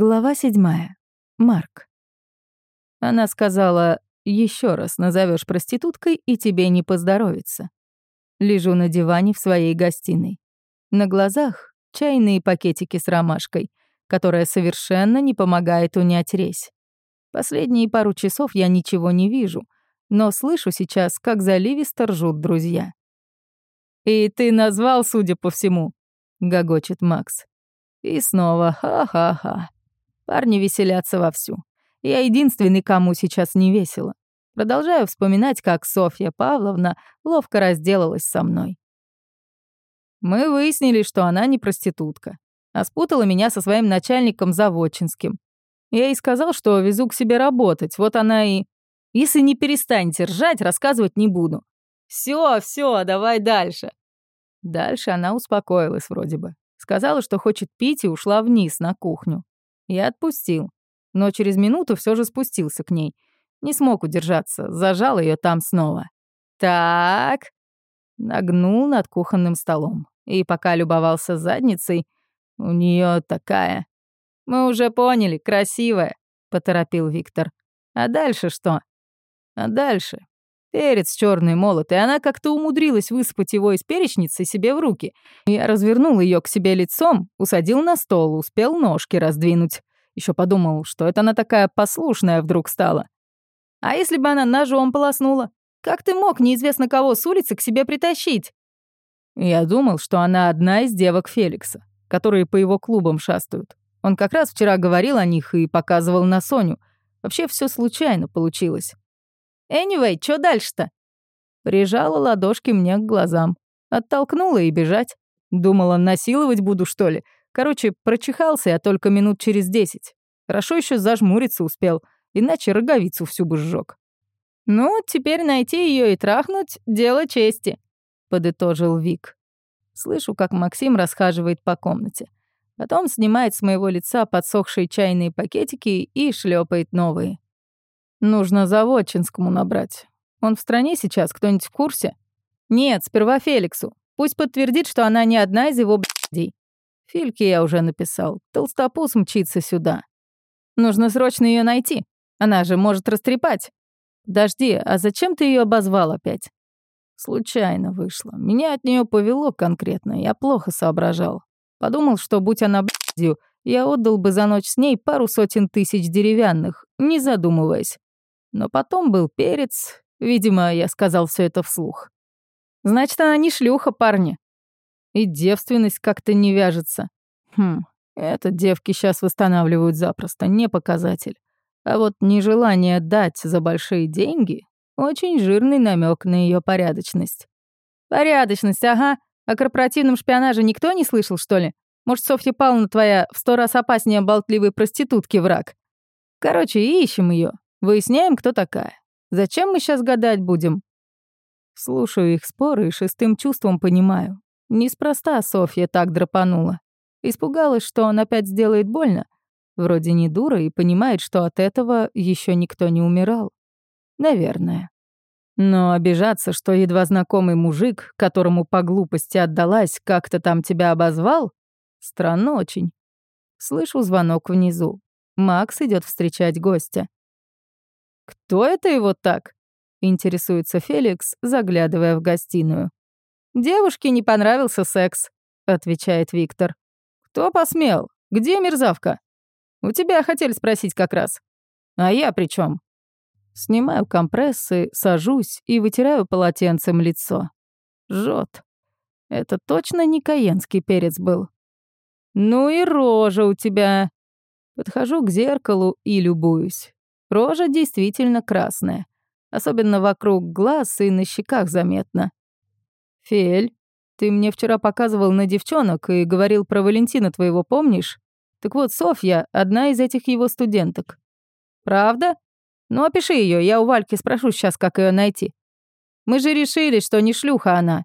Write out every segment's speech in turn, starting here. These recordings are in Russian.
Глава седьмая. Марк. Она сказала, еще раз назовешь проституткой, и тебе не поздоровится. Лежу на диване в своей гостиной. На глазах чайные пакетики с ромашкой, которая совершенно не помогает унять резь. Последние пару часов я ничего не вижу, но слышу сейчас, как заливисто ржут друзья. «И ты назвал, судя по всему», — гогочет Макс. И снова ха-ха-ха. Парни веселятся вовсю. Я единственный, кому сейчас не весело. Продолжаю вспоминать, как Софья Павловна ловко разделалась со мной. Мы выяснили, что она не проститутка, а спутала меня со своим начальником Заводчинским. Я ей сказал, что везу к себе работать, вот она и... Если не перестанете ржать, рассказывать не буду. Все, все, давай дальше. Дальше она успокоилась вроде бы. Сказала, что хочет пить и ушла вниз на кухню. Я отпустил. Но через минуту все же спустился к ней. Не смог удержаться, зажал ее там снова. «Так...» Нагнул над кухонным столом. И пока любовался задницей, у нее такая... «Мы уже поняли, красивая», — поторопил Виктор. «А дальше что?» «А дальше Перец черный молот, и она как-то умудрилась высыпать его из перечницы себе в руки. Я развернул ее к себе лицом, усадил на стол, успел ножки раздвинуть. Еще подумал, что это она такая послушная вдруг стала. А если бы она ножом полоснула? Как ты мог неизвестно кого с улицы к себе притащить? Я думал, что она одна из девок Феликса, которые по его клубам шастают. Он как раз вчера говорил о них и показывал на Соню. Вообще все случайно получилось. Anyway, что дальше-то?» Прижала ладошки мне к глазам. Оттолкнула и бежать. Думала, насиловать буду, что ли. Короче, прочихался я только минут через десять. Хорошо еще зажмуриться успел, иначе роговицу всю бы сжёг. «Ну, теперь найти ее и трахнуть — дело чести», — подытожил Вик. Слышу, как Максим расхаживает по комнате. Потом снимает с моего лица подсохшие чайные пакетики и шлепает новые. Нужно Заводчинскому набрать. Он в стране сейчас, кто-нибудь в курсе? Нет, сперва Феликсу. Пусть подтвердит, что она не одна из его блядей. Фильке я уже написал. Толстопуз мчится сюда. Нужно срочно ее найти. Она же может растрепать. Подожди, а зачем ты ее обозвал опять? Случайно вышло. Меня от нее повело конкретно. Я плохо соображал. Подумал, что будь она блядью, я отдал бы за ночь с ней пару сотен тысяч деревянных, не задумываясь. Но потом был перец. Видимо, я сказал все это вслух. Значит, она не шлюха, парни. И девственность как-то не вяжется. Хм, это девки сейчас восстанавливают запросто, не показатель. А вот нежелание дать за большие деньги — очень жирный намек на ее порядочность. Порядочность, ага. О корпоративном шпионаже никто не слышал, что ли? Может, Софья Павловна твоя в сто раз опаснее болтливой проститутки враг? Короче, ищем ее, Выясняем, кто такая. Зачем мы сейчас гадать будем? Слушаю их споры и шестым чувством понимаю. Неспроста Софья так драпанула. Испугалась, что он опять сделает больно. Вроде не дура и понимает, что от этого еще никто не умирал. Наверное. Но обижаться, что едва знакомый мужик, которому по глупости отдалась, как-то там тебя обозвал, странно очень. Слышу звонок внизу. Макс идет встречать гостя. «Кто это его так?» — интересуется Феликс, заглядывая в гостиную. «Девушке не понравился секс», — отвечает Виктор. «Кто посмел? Где мерзавка?» «У тебя хотели спросить как раз». «А я при чем? Снимаю компрессы, сажусь и вытираю полотенцем лицо. Жжет. Это точно не каенский перец был. «Ну и рожа у тебя!» Подхожу к зеркалу и любуюсь. Рожа действительно красная. Особенно вокруг глаз и на щеках заметно. «Фель, ты мне вчера показывал на девчонок и говорил про Валентина твоего, помнишь? Так вот, Софья — одна из этих его студенток. Правда? Ну, опиши ее, я у Вальки спрошу сейчас, как ее найти. Мы же решили, что не шлюха она.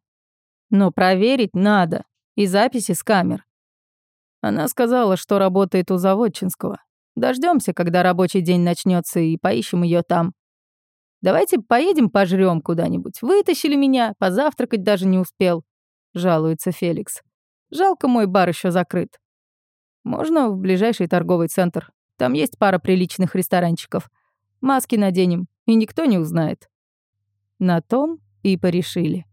Но проверить надо. И записи с камер. Она сказала, что работает у Заводчинского. Дождемся, когда рабочий день начнется, и поищем ее там. Давайте поедем пожрем куда-нибудь. Вытащили меня, позавтракать даже не успел. Жалуется Феликс. Жалко, мой бар еще закрыт. Можно в ближайший торговый центр. Там есть пара приличных ресторанчиков. Маски наденем, и никто не узнает. На том и порешили.